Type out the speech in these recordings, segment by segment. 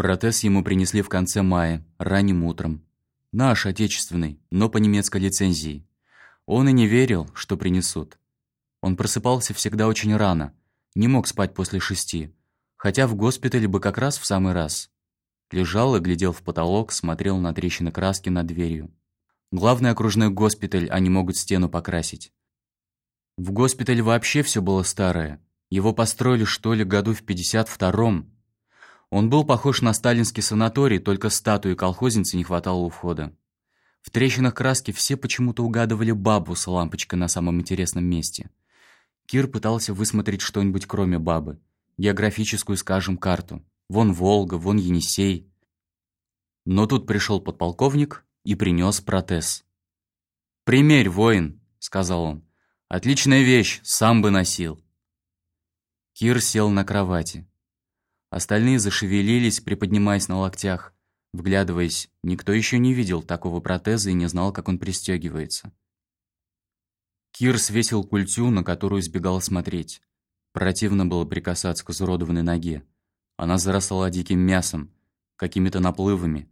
Протез ему принесли в конце мая, ранним утром. Наш, отечественный, но по немецкой лицензии. Он и не верил, что принесут. Он просыпался всегда очень рано, не мог спать после шести, хотя в госпитале бы как раз в самый раз. Лежал и глядел в потолок, смотрел на трещины краски над дверью. Главный окружной госпиталь они могут стену покрасить. В госпитале вообще все было старое. Его построили, что ли, году в 52-м. Он был похож на сталинский санаторий, только статуи колхозницы не хватало у входа. В трещинах краски все почему-то угадывали бабу с лампочкой на самом интересном месте. Кир пытался высмотреть что-нибудь кроме бабы. Географическую, скажем, карту. Вон Волга, вон Енисей. Но тут пришел подполковник и принес протез. «Примерь, воин», — сказал он. «Отличная вещь, сам бы носил». Кир сел на кровати. Остальные зашевелились, приподнимаясь на локтях, вглядываясь. Никто еще не видел такого протеза и не знал, как он пристегивается. Кир свесил культю, на которую избегал смотреть. Противно было прикасаться к изуродованной ноге. Она заросла диким мясом, какими-то наплывами,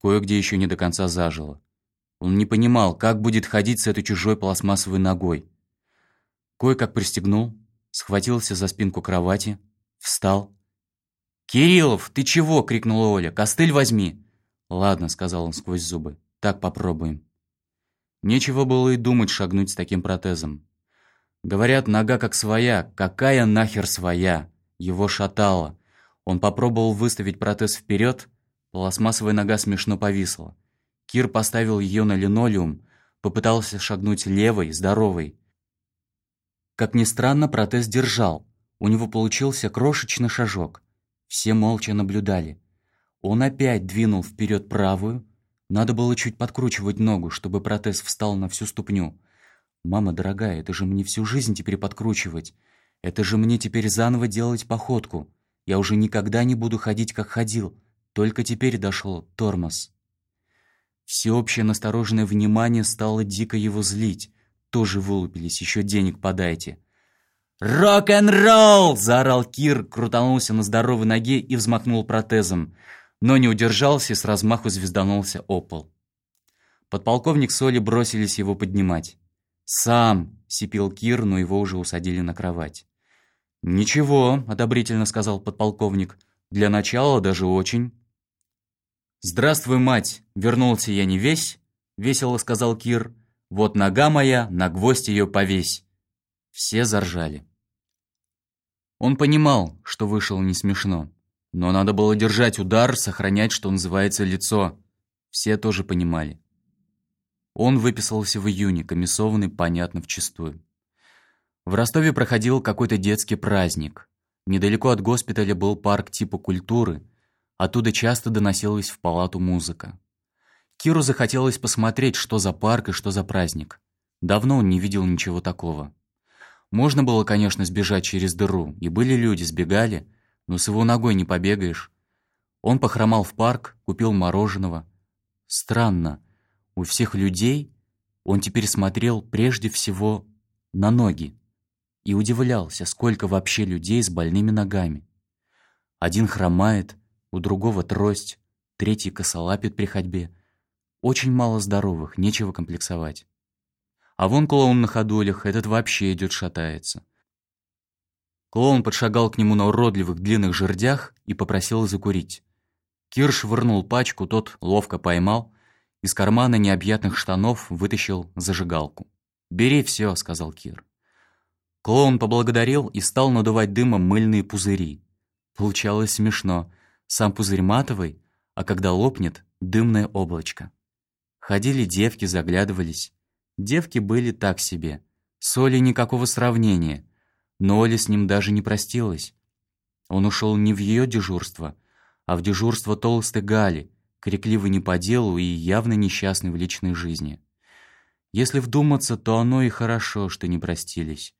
кое-где еще не до конца зажила. Он не понимал, как будет ходить с этой чужой пластмассовой ногой. Кое-как пристегнул, схватился за спинку кровати, встал. «Кириллов, ты чего?» — крикнула Оля. «Костыль возьми!» «Ладно», — сказал он сквозь зубы. «Так попробуем». Нечего было и думать шагнуть с таким протезом. Говорят, нога как своя. Какая нахер своя? Его шатало. Он попробовал выставить протез вперед, Пластмассовая нога смешно повисла. Кир поставил ее на линолеум, попытался шагнуть левой, здоровой. Как ни странно, протез держал. У него получился крошечный шажок. Все молча наблюдали. Он опять двинул вперед правую. Надо было чуть подкручивать ногу, чтобы протез встал на всю ступню. «Мама дорогая, это же мне всю жизнь теперь подкручивать. Это же мне теперь заново делать походку. Я уже никогда не буду ходить, как ходил. Только теперь дошел тормоз. Всеобщее настороженное внимание стало дико его злить. Тоже вылупились, еще денег подайте. «Рок-н-ролл!» – заорал Кир, крутанулся на здоровой ноге и взмахнул протезом, но не удержался и с размаху звезданулся о пол. Подполковник с Олей бросились его поднимать. «Сам!» – сипел Кир, но его уже усадили на кровать. «Ничего», – одобрительно сказал подполковник. «Для начала даже очень». «Здравствуй, мать! Вернулся я не весь?» — весело сказал Кир. «Вот нога моя, на гвоздь ее повесь!» Все заржали. Он понимал, что вышел не смешно. Но надо было держать удар, сохранять, что называется, лицо. Все тоже понимали. Он выписался в июне, комиссованный, понятно, вчистую. В Ростове проходил какой-то детский праздник. Недалеко от госпиталя был парк типа культуры — Оттуда часто доносилась в палату музыка. Киру захотелось посмотреть, что за парк и что за праздник. Давно он не видел ничего такого. Можно было, конечно, сбежать через дыру, и были люди, сбегали, но с его ногой не побегаешь. Он похромал в парк, купил мороженого. Странно, у всех людей он теперь смотрел прежде всего на ноги и удивлялся, сколько вообще людей с больными ногами. Один хромает, у другого трость, третий косолапит при ходьбе. Очень мало здоровых, нечего комплексовать. А вон клоун на ходулях, этот вообще идет шатается. Клоун подшагал к нему на уродливых длинных жердях и попросил закурить. Кирш вырнул пачку, тот ловко поймал, из кармана необъятных штанов вытащил зажигалку. «Бери все», — сказал Кир. Клоун поблагодарил и стал надувать дымом мыльные пузыри. Получалось смешно — сам пузырь матовый, а когда лопнет — дымное облачко. Ходили девки, заглядывались. Девки были так себе. С Олей никакого сравнения. Но Оля с ним даже не простилась. Он ушел не в ее дежурство, а в дежурство толстой Гали, крикливый не по делу и явно несчастный в личной жизни. Если вдуматься, то оно и хорошо, что не простились.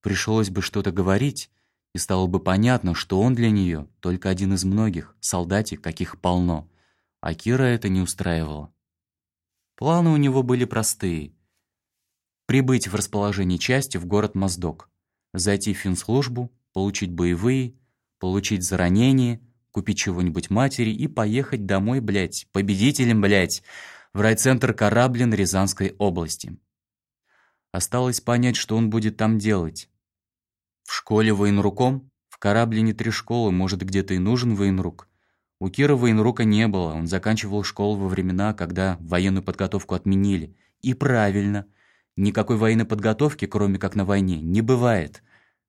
Пришлось бы что-то говорить, и стало бы понятно, что он для нее только один из многих, солдатик, каких полно. А Кира это не устраивало. Планы у него были простые. Прибыть в расположение части в город Моздок, зайти в финслужбу, получить боевые, получить за ранение, купить чего-нибудь матери и поехать домой, блядь, победителем, блядь, в райцентр Кораблин Рязанской области. Осталось понять, что он будет там делать. В школе военруком? В Кораблине три школы, может, где-то и нужен военрук. У Кира военрука не было, он заканчивал школу во времена, когда военную подготовку отменили. И правильно. Никакой военной подготовки, кроме как на войне, не бывает.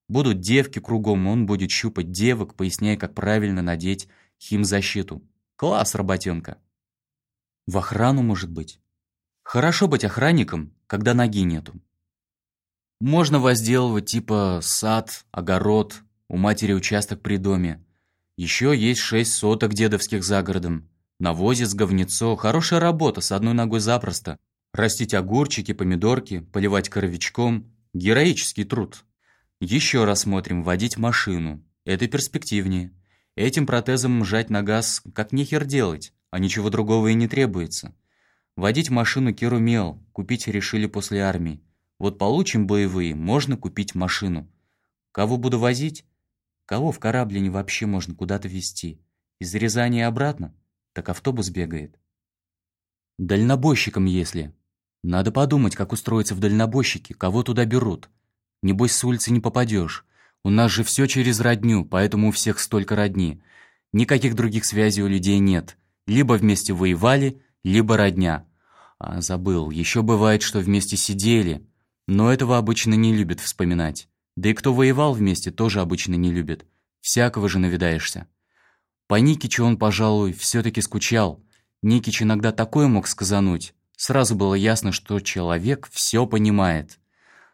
Будут девки кругом, он будет щупать девок, поясняя, как правильно надеть химзащиту. Класс, работенка. В охрану, может быть. Хорошо быть охранником, когда ноги нету. Можно возделывать типа сад, огород, у матери участок при доме. Еще есть шесть соток дедовских за городом. Навозец, говнецо, хорошая работа, с одной ногой запросто. Растить огурчики, помидорки, поливать коровичком. Героический труд. Еще раз смотрим, водить машину. Это перспективнее. Этим протезом мжать на газ как нехер делать, а ничего другого и не требуется. Водить машину Кир умел, купить решили после армии. Вот получим боевые, можно купить машину. Кого буду возить? Кого в кораблине вообще можно куда-то везти? Из Рязани обратно? Так автобус бегает. Дальнобойщиком если. Надо подумать, как устроиться в дальнобойщике, кого туда берут. Небось, с улицы не попадешь. У нас же все через родню, поэтому у всех столько родни. Никаких других связей у людей нет. Либо вместе воевали, либо родня. А, забыл, еще бывает, что вместе сидели. Но этого обычно не любят вспоминать. Да и кто воевал вместе, тоже обычно не любит. Всякого же навидаешься. По Никичу он, пожалуй, все-таки скучал. Никич иногда такое мог сказануть. Сразу было ясно, что человек все понимает.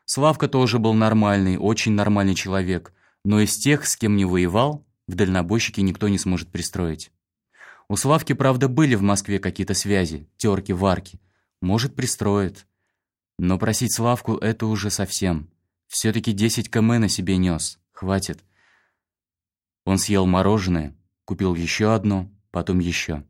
Славка тоже был нормальный, очень нормальный человек. Но из тех, с кем не воевал, в дальнобойщике никто не сможет пристроить. У Славки, правда, были в Москве какие-то связи, терки, варки. Может, пристроит. Но просить Славку это уже совсем. Все-таки 10 км на себе нес. Хватит. Он съел мороженое, купил еще одно, потом еще.